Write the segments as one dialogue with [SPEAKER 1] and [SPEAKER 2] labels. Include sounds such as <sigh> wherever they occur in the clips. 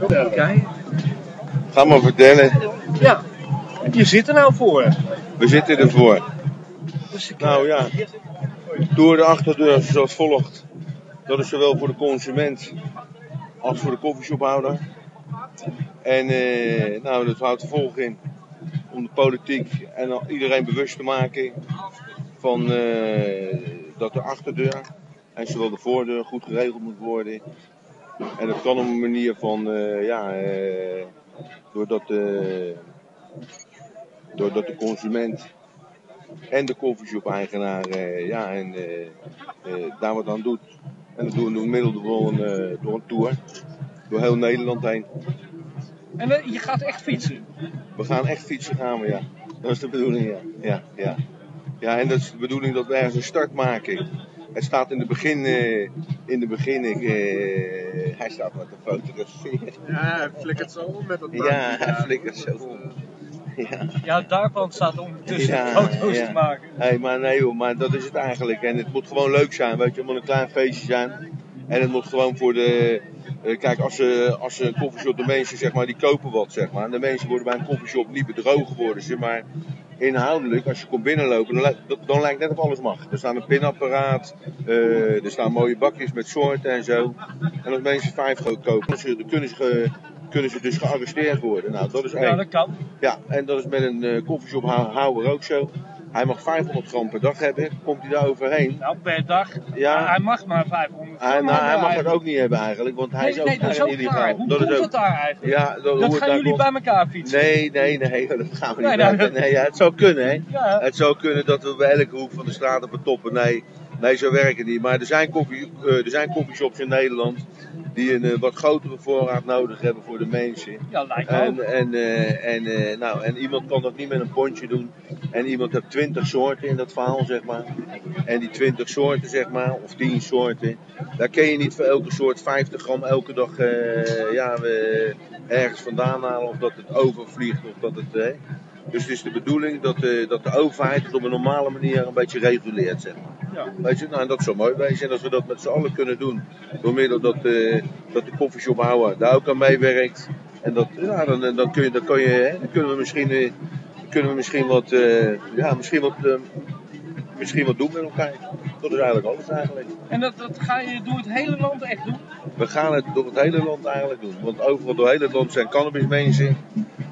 [SPEAKER 1] Oké.
[SPEAKER 2] Ga maar vertellen.
[SPEAKER 1] Ja. Je zit er nou voor.
[SPEAKER 2] We zitten ervoor.
[SPEAKER 1] Dus ik,
[SPEAKER 2] Nou ja, door de achterdeur zoals volgt. Dat is zowel voor de consument als voor de koffieshophouder. En eh, nou, dat houdt vervolg in om de politiek en iedereen bewust te maken van eh, dat de achterdeur en zowel de voordeur goed geregeld moet worden. En dat kan op een manier van, eh, ja, eh, doordat, de, doordat de consument en de koffieshop-eigenaar eh, ja, en, eh, eh, daar wat aan doet. En dat doen we door middel door een, eh, door een tour. Door heel Nederland heen.
[SPEAKER 1] En eh, je gaat echt fietsen.
[SPEAKER 2] We gaan echt fietsen gaan we, ja. Dat is de bedoeling, ja. Ja, ja. ja en dat is de bedoeling dat we ergens een start maken. Het staat in de begin, eh, in de begin, ik, eh, hij staat met de fotograferen.
[SPEAKER 3] Ja, hij flikkert zo om met dat
[SPEAKER 2] Ja, hij flikkert zo om. Ja.
[SPEAKER 1] Ja, daarvan staat ondertussen
[SPEAKER 2] Ja,
[SPEAKER 1] foto's
[SPEAKER 2] ja.
[SPEAKER 1] te maken.
[SPEAKER 2] Hé, maar nee joh, maar dat is het eigenlijk. En het moet gewoon leuk zijn, weet je. Het moet een klein feestje zijn. En het moet gewoon voor de... eh, kijk, als ze, als ze een koffieshop, de mensen zeg maar, die kopen wat, zeg maar. En de mensen worden bij een koffieshop niet bedrogen worden, zeg maar. Inhoudelijk, als je komt binnenlopen, dan, lijkt- dan lijkt net of alles mag. Er staat een pinapparaat, eh, er staan mooie bakjes met soorten en zo. En als mensen vijf kopen, dan ze- kunnen ze, ge- kunnen ze dus gearresteerd worden. Nou, dat is één.
[SPEAKER 1] Ja, dat kan.
[SPEAKER 2] Ja, en dat is met een uh, koffieshophouder ook zo. Hij mag 500 gram per dag hebben. Komt hij daar overheen?
[SPEAKER 1] Nou, per dag.
[SPEAKER 2] Ja.
[SPEAKER 1] Hij mag maar 500
[SPEAKER 2] Hij,
[SPEAKER 1] gram
[SPEAKER 2] nou, hij mag het ook niet hebben eigenlijk, want hij
[SPEAKER 1] Nee,
[SPEAKER 2] is ook,
[SPEAKER 1] nee, dat is
[SPEAKER 2] hij
[SPEAKER 1] ook
[SPEAKER 2] illegaal.
[SPEAKER 1] Hoe
[SPEAKER 2] dat
[SPEAKER 1] komt
[SPEAKER 2] ook,
[SPEAKER 1] daar eigenlijk?
[SPEAKER 2] Ja, dat,
[SPEAKER 1] gaan jullie
[SPEAKER 2] komt-
[SPEAKER 1] bij elkaar fietsen?
[SPEAKER 2] Nee, nee, nee, <laughs> dat gaan we niet
[SPEAKER 1] Nee, nou,
[SPEAKER 2] nee, ja, Het zou kunnen, hè?
[SPEAKER 1] Ja.
[SPEAKER 2] Het zou kunnen dat we bij elke hoek van de straat op toppen. Nee, nee, zo werken niet. Maar er zijn, koffie, eh, er zijn koffieshops in Nederland die een eh, wat grotere voorraad nodig hebben voor de mensen.
[SPEAKER 1] Ja, lijkt me
[SPEAKER 2] En,
[SPEAKER 1] ook.
[SPEAKER 2] en, eh, en, nou, en iemand kan dat niet met een pondje doen. En iemand heeft 20 soorten in dat verhaal, zeg maar. En die 20 soorten, zeg maar, of 10 soorten. Daar kun je niet voor elke soort 50 gram elke dag ja, ergens vandaan halen. Of dat het overvliegt. Of dat het. Dus het is de bedoeling dat, eh, dat de overheid het op een normale manier een beetje reguleert, zeg.
[SPEAKER 1] Ja.
[SPEAKER 2] Weet je, nou, en dat zou mooi wezen. En als we dat met z'n allen kunnen doen, door middel dat, eh dat de koffieshophouder daar ook aan meewerkt. En dat, ja, dan, dan, kun je, dan, kun je, hè, dan kunnen we misschien, eh, kunnen we misschien wat, eh, ja, misschien wat, eh, misschien wat doen met elkaar. Dat is eigenlijk alles eigenlijk.
[SPEAKER 1] En dat, dat ga je door het hele land echt doen?
[SPEAKER 2] We gaan het door het hele land eigenlijk doen. Want overal door het hele land zijn cannabismensen.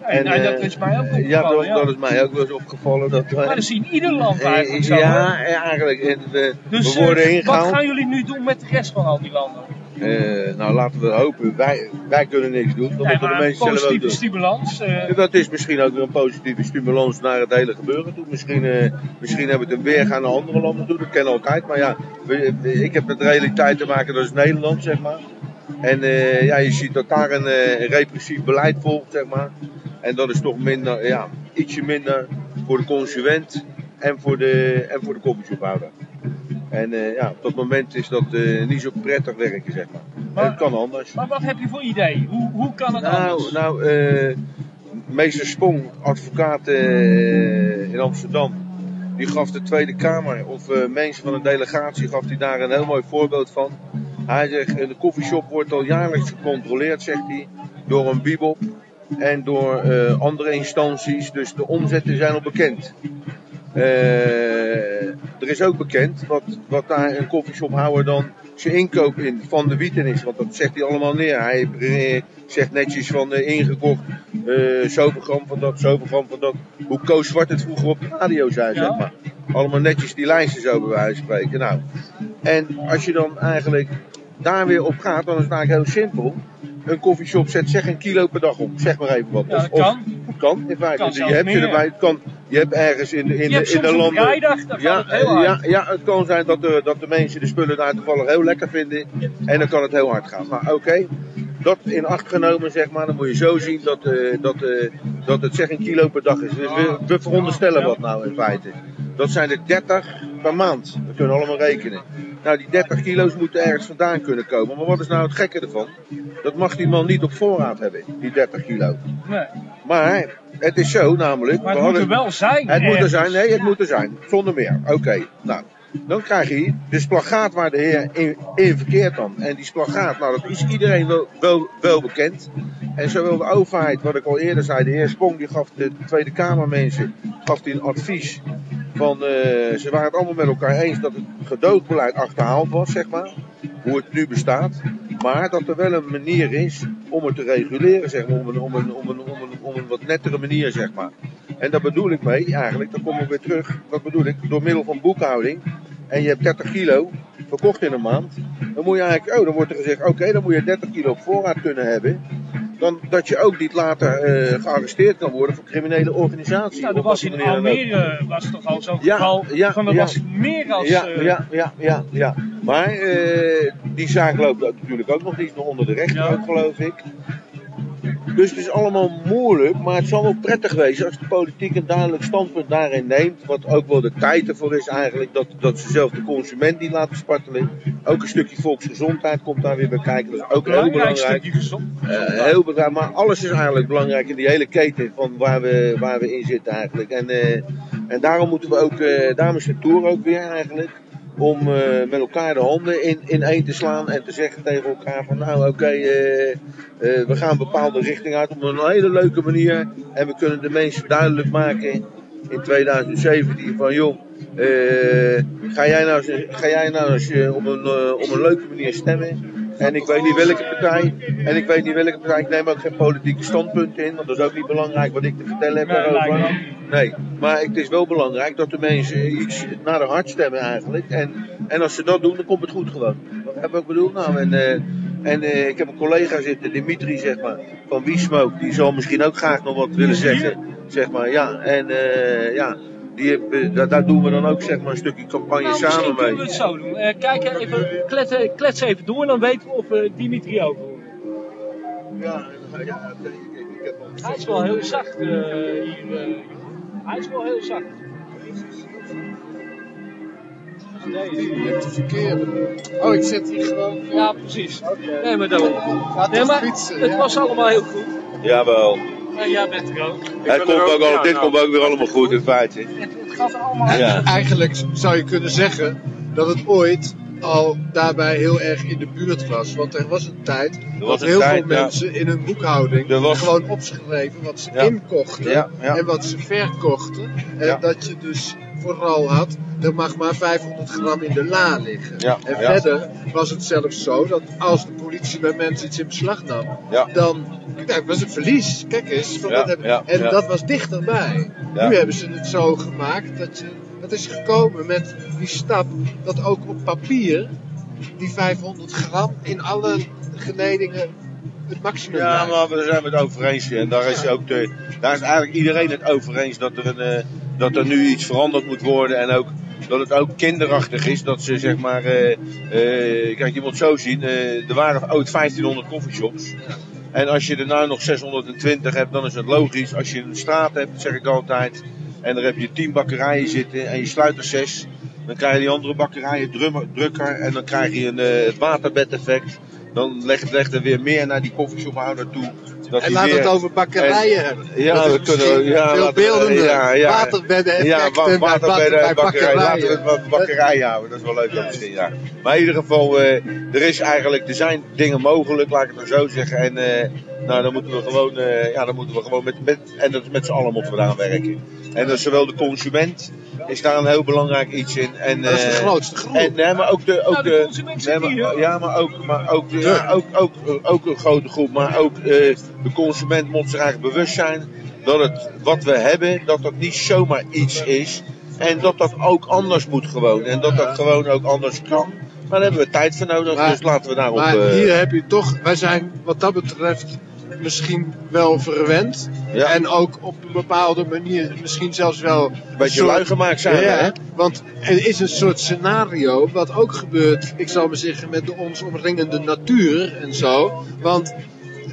[SPEAKER 1] En, nou, dat
[SPEAKER 2] eh,
[SPEAKER 1] is mij ook
[SPEAKER 2] Ja,
[SPEAKER 1] opgevallen.
[SPEAKER 2] dat,
[SPEAKER 1] ja.
[SPEAKER 2] dat is mij ook wel eens opgevallen. Dat,
[SPEAKER 1] Maar dat is in ieder land eigenlijk zo.
[SPEAKER 2] ja, ja, eigenlijk. En we,
[SPEAKER 1] Dus
[SPEAKER 2] we worden
[SPEAKER 1] eh,
[SPEAKER 2] ingehaald.
[SPEAKER 1] wat gaan jullie nu doen met de rest van al die landen?
[SPEAKER 2] Eh, nou, laten we hopen. Wij, wij kunnen niks doen. Dat
[SPEAKER 1] Nee,
[SPEAKER 2] moeten de mensen zelf ook
[SPEAKER 1] positieve
[SPEAKER 2] doen.
[SPEAKER 1] stimulans. eh,
[SPEAKER 2] Dat is misschien ook weer een positieve stimulans naar het hele gebeuren toe. Misschien, eh, misschien hebben we het een weergaan naar andere landen toe. Dat kennen we altijd. Maar ja, we- ik heb met de realiteit te maken, dat is Nederland, zeg maar. En eh, ja, je ziet dat daar een eh, repressief beleid volgt, zeg maar. En dat is toch minder, ja, ietsje minder voor de consument en voor de, en voor de koffieshophouder. En eh, ja, op dat moment is dat eh, niet zo prettig werken, zeg maar.
[SPEAKER 1] Maar-
[SPEAKER 2] het kan anders.
[SPEAKER 1] maar wat heb je voor idee? Hoe, hoe kan het
[SPEAKER 2] Nou,
[SPEAKER 1] anders?
[SPEAKER 2] nou eh, meester Spong, advocaat in Amsterdam, die gaf de Tweede Kamer of mensen van een delegatie gaf hij daar een heel mooi voorbeeld van. Hij zegt, de koffieshop wordt al jaarlijks gecontroleerd, zegt hij, door een bibop en door eh, andere instanties. Dus de omzetten zijn al bekend. Eh, er is ook bekend wat, wat daar een koffieshophouder dan zijn inkoop in van de wieten is. Want dat zegt hij allemaal neer. Hij eh, zegt netjes van eh, ingekocht eh zoveel gram van dat, zoveel gram van dat. Hoe Koos Zwart het vroeger op de radio zei,
[SPEAKER 1] Ja.
[SPEAKER 2] zeg maar. Allemaal netjes die lijsten zo bij wijze van spreken. Nou, en als je dan eigenlijk daar weer op gaat, dan is het eigenlijk heel simpel. Een koffieshop zet zeg een kilo per dag om. Zeg maar even wat.
[SPEAKER 1] Ja, dat
[SPEAKER 2] of-
[SPEAKER 1] kan.
[SPEAKER 2] kan, in feite.
[SPEAKER 1] Kan
[SPEAKER 2] je hebt erbij. Het kan, je hebt ergens in de, in
[SPEAKER 1] je
[SPEAKER 2] de, in de landen.
[SPEAKER 1] vrijdag,
[SPEAKER 2] Ja,
[SPEAKER 1] het heel
[SPEAKER 2] ja, ja, het kan zijn dat de, dat de mensen de spullen daar toevallig heel lekker vinden. En dan kan het heel hard gaan. Maar oké, dat in acht genomen, zeg maar, dan moet je zo zien dat, eh, dat, eh, dat het zeg een kilo per dag is. Dus we, we veronderstellen wat nou in feite. Dat zijn er 30 per maand. Dat kunnen we allemaal rekenen. Nou, die 30 kilo's moeten ergens vandaan kunnen komen. Maar wat is nou het gekke ervan? Dat mag die man niet op voorraad hebben, die 30 kilo.
[SPEAKER 1] Nee.
[SPEAKER 2] Maar het is zo namelijk.
[SPEAKER 1] Maar
[SPEAKER 2] we
[SPEAKER 1] het moet
[SPEAKER 2] hadden-
[SPEAKER 1] er wel zijn.
[SPEAKER 2] het moet er zijn, nee, het moet er zijn. Zonder meer. Oké, nou. Dan krijg je de splagaat waar de heer in, in verkeert dan. En die splagaat, nou dat is iedereen wel, wel, wel bekend. En zowel de overheid, wat ik al eerder zei, de heer Sprong die gaf de Tweede Kamermensen gaf die een advies. Van, eh, ze waren het allemaal met elkaar eens dat het gedoogbeleid achterhaald was, zeg maar. Hoe het nu bestaat. Maar dat er wel een manier is om het te reguleren, zeg maar. Om een, om om om een, wat nettere manier, zeg maar. En daar bedoel ik mee eigenlijk, dan komen we weer terug. Wat bedoel ik? Door middel van boekhouding. En je hebt 30 kilo verkocht in een maand. Dan moet je eigenlijk, oh, dan wordt er gezegd, oké, dan moet je 30 kilo op voorraad kunnen hebben. Dan dat je ook niet later eh, gearresteerd kan worden voor criminele organisaties.
[SPEAKER 1] Nou,
[SPEAKER 2] Op
[SPEAKER 1] was in. Almere was het toch al zo'n
[SPEAKER 2] Ja,
[SPEAKER 1] geval
[SPEAKER 2] ja,
[SPEAKER 1] van er
[SPEAKER 2] ja.
[SPEAKER 1] was meer als...
[SPEAKER 2] Ja,
[SPEAKER 1] eh,
[SPEAKER 2] ja, ja, ja, ja. Maar eh, die zaak loopt natuurlijk ook nog niet nog onder de rechter, ook, geloof ik. Dus het is allemaal moeilijk, maar het zal wel prettig wezen als de politiek een duidelijk standpunt daarin neemt. Wat ook wel de tijd ervoor is eigenlijk, dat, dat ze zelf de consument niet laten spartelen. Ook een stukje volksgezondheid komt daar weer bij kijken, dat is ook heel
[SPEAKER 1] belangrijk.
[SPEAKER 2] Eh, heel belangrijk, maar alles is eigenlijk belangrijk in die hele keten van waar we, waar we in zitten eigenlijk. En, eh, en daarom moeten we ook, eh, daarom is de tour ook weer eigenlijk, om eh, met elkaar de handen in, in één te slaan en te zeggen tegen elkaar van nou oké, eh, eh, we gaan een bepaalde richting uit op een hele leuke manier. En we kunnen de mensen duidelijk maken in 2017 van joh, ga jij nou, ga jij nou eens eh, op, een, op een leuke manier stemmen? En ik weet niet welke partij. En ik weet niet welke partij. Ik neem ook geen politieke standpunten in. Want dat is ook niet belangrijk wat ik te vertellen heb daarover. Nee, maar het is wel belangrijk dat de mensen iets naar de hart stemmen eigenlijk. En, en als ze dat doen, dan komt het goed gewoon. Wat heb ik bedoeld? Nou, en, eh, en eh, ik heb een collega zitten, Dimitri zeg maar, van Wie Smoke. Die zal misschien ook graag nog wat willen zeggen. Zeg maar, ja. En eh, ja, die eh, daar, doen we dan ook zeg maar een stukje campagne
[SPEAKER 1] Nou, misschien
[SPEAKER 2] samen
[SPEAKER 1] kunnen we
[SPEAKER 2] mee.
[SPEAKER 1] het zo doen. Eh, kijk even, kletsen, klets even door en dan weten we of we Dimitri ook horen.
[SPEAKER 2] Ja, ja, ik, ik, ik heb nog
[SPEAKER 1] Hij is wel heel zacht eh, hier. eh. hij is wel heel zacht. Nee,
[SPEAKER 3] Je hebt de verkeerde. Oh, ik zet hier gewoon.
[SPEAKER 1] ja, precies. Nee, maar dan.
[SPEAKER 3] Gaat
[SPEAKER 1] Nee,
[SPEAKER 3] toch
[SPEAKER 1] maar
[SPEAKER 3] fietsen?
[SPEAKER 1] het
[SPEAKER 3] ja?
[SPEAKER 1] was allemaal heel goed.
[SPEAKER 2] Jawel.
[SPEAKER 1] En jij bent er ook.
[SPEAKER 2] Het komt
[SPEAKER 3] er ook,
[SPEAKER 2] ook al,
[SPEAKER 3] ja,
[SPEAKER 2] dit
[SPEAKER 3] nou.
[SPEAKER 2] komt ook weer allemaal goed in feite.
[SPEAKER 1] Het, het gaat allemaal.
[SPEAKER 2] Ja.
[SPEAKER 3] Eigenlijk zou je kunnen zeggen dat het ooit al daarbij heel erg in de buurt was. Want er was een tijd dat heel
[SPEAKER 2] tijd,
[SPEAKER 3] veel
[SPEAKER 2] ja.
[SPEAKER 3] mensen in hun boekhouding
[SPEAKER 2] was-
[SPEAKER 3] gewoon opgeschreven wat ze
[SPEAKER 2] Ja.
[SPEAKER 3] inkochten
[SPEAKER 2] Ja,
[SPEAKER 3] en wat ze verkochten. En dat je dus vooral had, er mag maar 500 gram in de la liggen. En verder was het zelfs zo dat als de politie bij mensen iets in beslag nam, dan het was een verlies. Kijk eens. Van hebben- en dat was dichterbij. Nu hebben ze het zo gemaakt dat je. Dat is gekomen met die stap dat ook op papier die 500 gram in alle geledingen het maximum
[SPEAKER 2] Ja, maar we zijn het over eens. En daar is, ook de, daar is eigenlijk iedereen het over eens dat er, een, eh, dat er nu iets veranderd moet worden. En ook dat het ook kinderachtig is dat ze zeg maar. eh, eh, kijk, je moet het zo zien. er waren ooit 1500 coffeeshops. En als je er nou nog 620 hebt, dan is het logisch. Als je een straat hebt, zeg ik altijd. En daar heb je 10 bakkerijen zitten en je sluit er 6. Dan krijg je die andere bakkerijen drukker. En dan krijg je een, eh, het waterbed-effect. Dan legt, legt er weer meer naar die koffieshophouder toe. Dat
[SPEAKER 3] En
[SPEAKER 2] weer,
[SPEAKER 3] het over bakkerijen hebben.
[SPEAKER 2] Ja,
[SPEAKER 3] dat
[SPEAKER 2] we kunnen- ja,
[SPEAKER 3] veel
[SPEAKER 2] laten
[SPEAKER 3] beeldender.
[SPEAKER 2] ja, ja.
[SPEAKER 3] Waterbedden
[SPEAKER 2] Ja, wa- waterbedden,
[SPEAKER 3] bij
[SPEAKER 2] bakkerij. Laten we het wat bakkerij houden. Dat is wel leuk dan misschien, ja. Maar in ieder geval, eh, er is eigenlijk, er zijn dingen mogelijk, laat ik het maar zo zeggen. En eh, nou, dan moeten we gewoon, eh, ja, dan moeten we gewoon met, met, en dat is met z'n allen moeten we daaraan werken. En dat zowel de consument, is daar een heel belangrijk iets in. En,
[SPEAKER 3] Dat is de
[SPEAKER 2] eh,
[SPEAKER 3] grootste groep.
[SPEAKER 2] en, nee, maar ook de, ook
[SPEAKER 1] Nou, de consument
[SPEAKER 2] nee, maar, ja, maar ook, maar ook, de, ja, ook, ook, ook een grote groep, maar ook eh, de consument moet zich eigenlijk bewust zijn dat het wat we hebben, dat dat niet zomaar iets is. En dat dat ook anders moet gewoon. En dat dat gewoon ook anders kan. Maar daar hebben we tijd voor nodig,
[SPEAKER 3] Maar-
[SPEAKER 2] dus laten we daarop...
[SPEAKER 3] Maar
[SPEAKER 2] eh,
[SPEAKER 3] hier heb je toch, wij zijn wat dat betreft misschien wel verwend.
[SPEAKER 2] Ja.
[SPEAKER 3] En ook op een bepaalde manier misschien zelfs wel
[SPEAKER 2] een beetje
[SPEAKER 3] soort-
[SPEAKER 2] lui gemaakt zijn.
[SPEAKER 3] ja,
[SPEAKER 2] hè?
[SPEAKER 3] want er is een soort scenario wat ook gebeurt, ik zal maar zeggen, met de ons omringende natuur en zo. Want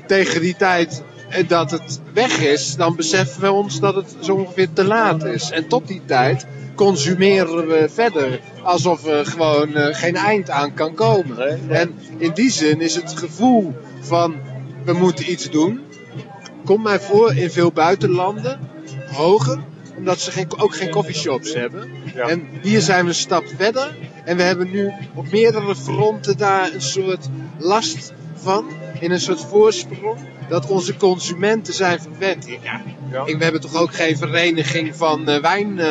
[SPEAKER 3] tegen die tijd eh, dat het weg is, dan beseffen we ons dat het zo ongeveer te laat is. En tot die tijd consumeren we verder alsof er gewoon eh, geen eind aan kan komen. En in die zin is het gevoel van we moeten iets doen, komt mij voor in veel buitenlanden hoger, omdat ze geen, ook geen coffeeshops hebben.
[SPEAKER 4] Ja.
[SPEAKER 3] En hier zijn we een stap verder. En we hebben nu op meerdere fronten daar een soort last van. In een soort voorsprong. Dat onze consumenten zijn verwend. Ja,
[SPEAKER 4] Ja.
[SPEAKER 3] ik- we hebben toch ook geen vereniging van eh, wijn... eh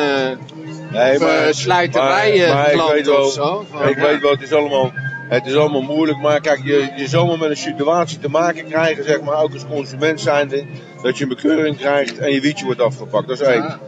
[SPEAKER 2] Nee,
[SPEAKER 3] of eh, sluiterijen
[SPEAKER 2] maar- maar ik weet wel-
[SPEAKER 3] of zo. Van,
[SPEAKER 2] Ik
[SPEAKER 3] ja.
[SPEAKER 2] weet wel, het is allemaal, het is allemaal moeilijk, maar kijk, je, je zal maar met een situatie te maken krijgen, zeg maar, ook als consument zijnde, dat je een bekeuring krijgt en je wietje wordt afgepakt. Dat is één.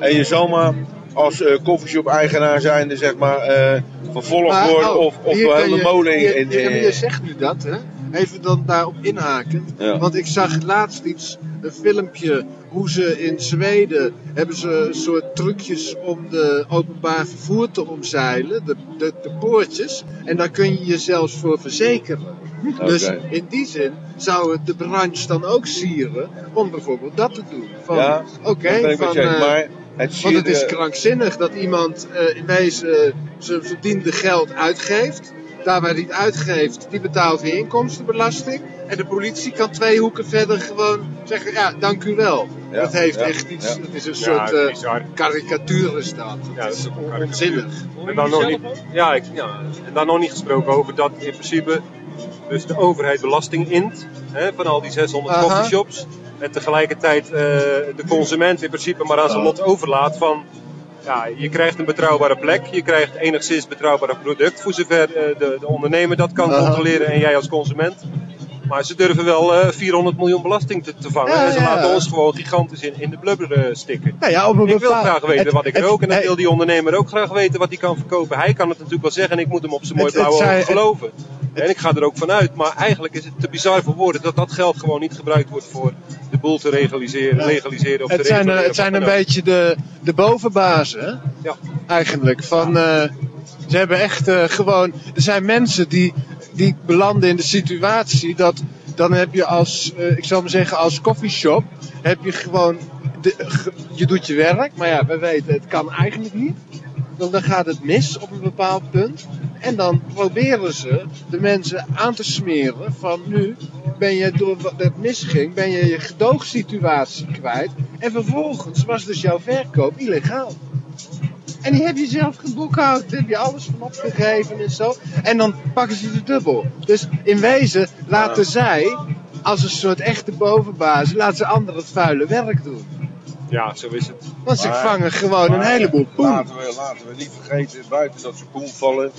[SPEAKER 2] En je zal maar als eh koffieshop-eigenaar zijnde, zeg maar, eh, vervolgd worden
[SPEAKER 3] oh,
[SPEAKER 2] of, of heel de
[SPEAKER 3] je-
[SPEAKER 2] molen in.
[SPEAKER 3] hier-
[SPEAKER 2] eh,
[SPEAKER 3] Je zegt nu dat, hè? Even dan daarop inhaken.
[SPEAKER 2] Ja.
[SPEAKER 3] Want ik zag laatst iets, een filmpje, hoe ze in Zweden hebben ze een soort trucjes om de openbaar vervoer te omzeilen, de, de, de poortjes. En daar kun je je zelfs voor verzekeren. Dus in die zin zou het de branche dan ook sieren om bijvoorbeeld dat te doen. Van,
[SPEAKER 2] Ja,
[SPEAKER 3] oké,
[SPEAKER 2] met
[SPEAKER 3] van,
[SPEAKER 2] je
[SPEAKER 3] eh,
[SPEAKER 2] maar het
[SPEAKER 3] want het is krankzinnig dat iemand eh, in wezen zijn verdiende geld uitgeeft. Daar waar hij het uitgeeft, die betaalt weer inkomstenbelasting. En de politie kan twee hoeken verder gewoon zeggen, ja, dank u wel.
[SPEAKER 2] Ja,
[SPEAKER 3] dat heeft
[SPEAKER 2] ja,
[SPEAKER 3] echt iets,
[SPEAKER 2] ja.
[SPEAKER 3] het is een
[SPEAKER 4] Ja,
[SPEAKER 3] soort eh,
[SPEAKER 4] bizar.
[SPEAKER 3] karikatuur is dat.
[SPEAKER 4] Ja,
[SPEAKER 3] Het
[SPEAKER 4] dat
[SPEAKER 3] is on- onzinnig.
[SPEAKER 4] En dan nog niet, ja, ik, ja, en dan nog niet gesproken over dat in principe dus de overheid belasting int hè, van al die 600
[SPEAKER 3] Aha.
[SPEAKER 4] coffeeshops. En tegelijkertijd eh, de consument in principe maar aan zijn lot overlaat van ja, je krijgt een betrouwbare plek, je krijgt enigszins betrouwbare product voor zover eh, de, de ondernemer dat kan controleren en jij als consument. Maar ze durven wel eh, 400 miljoen belasting te, te vangen.
[SPEAKER 3] Ja,
[SPEAKER 4] en ze
[SPEAKER 3] ja.
[SPEAKER 4] laten ons gewoon gigantisch in, in de blubber eh, stikken.
[SPEAKER 3] Nou ja, op een
[SPEAKER 4] Ik wil graag weten
[SPEAKER 3] het-
[SPEAKER 4] wat ik
[SPEAKER 3] het-
[SPEAKER 4] rook en dan wil die ondernemer ook graag weten wat hij kan verkopen. Hij kan het natuurlijk wel zeggen en ik moet hem op zijn mooi blauwe ogen geloven. En ik ga er ook vanuit, maar eigenlijk is het te bizar voor woorden dat dat geld gewoon niet gebruikt wordt voor de boel te legaliseren,
[SPEAKER 3] Ja.
[SPEAKER 4] legaliseren of
[SPEAKER 3] Het
[SPEAKER 4] te
[SPEAKER 3] zijn, eh,
[SPEAKER 4] reguleren.
[SPEAKER 3] het zijn
[SPEAKER 4] of
[SPEAKER 3] een beetje de, de bovenbazen?
[SPEAKER 4] Ja.
[SPEAKER 3] Eigenlijk. Van, eh, ze hebben echt eh, gewoon. Er zijn mensen die, die belanden in de situatie dat. Dan heb je als, eh, ik zal maar zeggen, als coffeeshop. Heb je gewoon. De, je doet je werk, maar ja, we weten, het kan eigenlijk niet. Dan, dan gaat het mis op een bepaald punt. En dan proberen ze de mensen aan te smeren van nu ben je door wat het misging, ben je je gedoogsituatie kwijt. En vervolgens was dus jouw verkoop illegaal. En die heb je zelf geboekhoud, daar heb je alles van opgegeven en zo. En dan pakken ze het dubbel. Dus in wezen laten zij, als een soort echte bovenbaas, laten ze anderen het vuile werk doen.
[SPEAKER 4] Ja, zo is het.
[SPEAKER 3] Want ze
[SPEAKER 2] Maar-
[SPEAKER 3] vangen gewoon een heleboel poen.
[SPEAKER 2] Laten we, laten we niet vergeten, buiten dat ze poen vallen,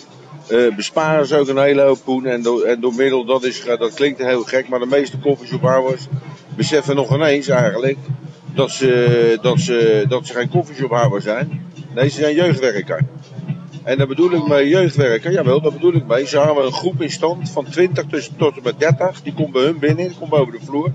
[SPEAKER 2] eh, besparen ze ook een hele hoop poen. En door, en door middel, dat, is, dat klinkt heel gek, maar de meeste koffieshophouders beseffen nog ineens eigenlijk dat ze, dat ze, dat ze geen koffieshophouders zijn. Nee, ze zijn jeugdwerker. En daar bedoel ik mee jeugdwerker, jawel, daar bedoel ik mee. Ze houden een groep in stand van 20 tussen, tot en met 30. Die komt bij hun binnen, die komt boven de vloer.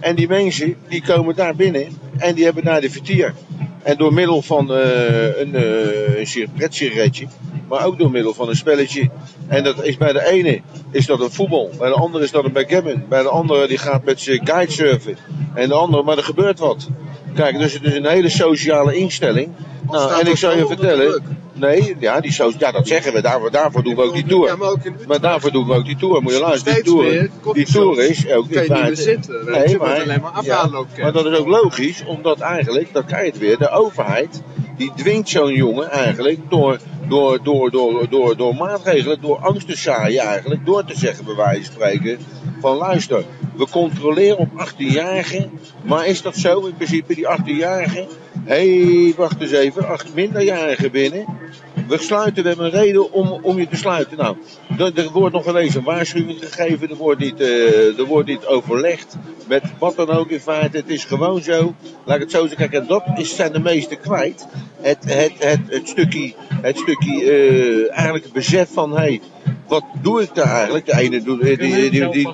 [SPEAKER 2] En die mensen, die komen daar binnen en die hebben daar de vertier. En door middel van eh, een, eh een sigaret- pretsigaretje, maar ook door middel van een spelletje. En dat is bij de ene is dat een voetbal, bij de andere is dat een backgammon. Bij de andere die gaat met zijn kitesurfen. En de andere, maar er gebeurt wat. Kijk, dus het is een hele sociale instelling. Nou, en ik zou je vertellen? Nee, ja, die so ja, dat zeggen we, daarvoor, daarvoor doen we ook die tour.
[SPEAKER 3] maar
[SPEAKER 2] daarvoor doen we ook die tour. Moet je luisteren, die tour, die tour is ook
[SPEAKER 3] je niet meer zitten,
[SPEAKER 2] Nee, maar,
[SPEAKER 3] alleen maar
[SPEAKER 2] ja, maar dat is ook logisch, omdat eigenlijk, dan krijg je het weer, de overheid, die dwingt zo'n jongen eigenlijk door, door, door, door, door, door maatregelen, door angst te zaaien eigenlijk, door te zeggen bij wijze van spreken, van luister, we controleren op 18-jarigen, maar is dat zo in principe, die 18-jarigen, hé, hey, wacht eens even, acht minderjarigen binnen, we sluiten, we hebben een reden om, om je te sluiten. Nou, er, er wordt nog ineens een waarschuwing gegeven, er wordt, niet, eh, er wordt niet overlegd met wat dan ook in feite. Het is gewoon zo, laat ik het zo zeggen, kijk, en dat is, zijn de meesten kwijt. Het, het, het, het stukje, het stukje eh, eigenlijk het besef van, hé, hey, wat doe ik daar eigenlijk? De ene, doet, die, die, die, die,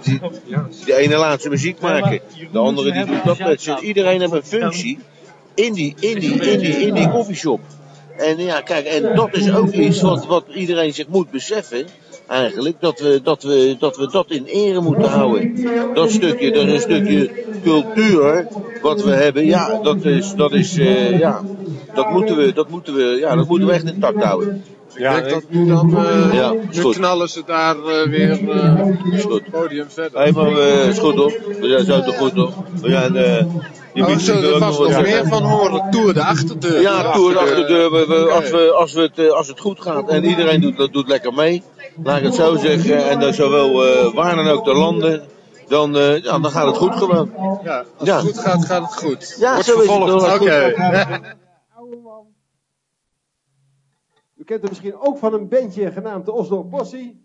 [SPEAKER 2] die, ene laat zijn muziek maken, de andere die doet dat Iedereen heeft een functie in die, in die, in die, in die koffieshop. En ja, kijk, en dat is ook iets wat, wat iedereen zich moet beseffen. Eigenlijk, dat we, dat, we, dat we dat in ere moeten houden. Dat stukje, dat is een stukje cultuur wat we hebben. Ja, dat is, dat is, eh, ja, dat moeten we, dat moeten we, ja, dat moeten we echt intact houden.
[SPEAKER 4] ja,
[SPEAKER 3] Ik denk dat nu dan, eh,
[SPEAKER 2] Ja,
[SPEAKER 3] nu
[SPEAKER 2] goed.
[SPEAKER 3] knallen ze daar eh, weer
[SPEAKER 2] Is goed.
[SPEAKER 3] het podium verder.
[SPEAKER 2] Eh, is goed hoor. We zijn zo toch goed hoor. We zijn, eh, Die
[SPEAKER 3] Oh, er was
[SPEAKER 2] nog
[SPEAKER 3] meer van horen. Tour de achterdeur.
[SPEAKER 2] Ja, Tour de achterdeur. We- we-
[SPEAKER 3] Oké.
[SPEAKER 2] Als, we, als, we het, eh, als het goed gaat en iedereen doet, dat doet lekker mee, laat ik het zo zeggen, en dan zowel eh, waar dan ook de landen, dan, eh, ja, dan gaat het goed gewoon.
[SPEAKER 3] Ja, als
[SPEAKER 2] Ja.
[SPEAKER 3] het goed gaat, gaat het goed.
[SPEAKER 2] Ja,
[SPEAKER 3] Wordt
[SPEAKER 2] zo is het.
[SPEAKER 3] vervolgd.
[SPEAKER 5] Man. <laughs> U kent hem misschien ook van een bandje genaamd de Oslo Possie.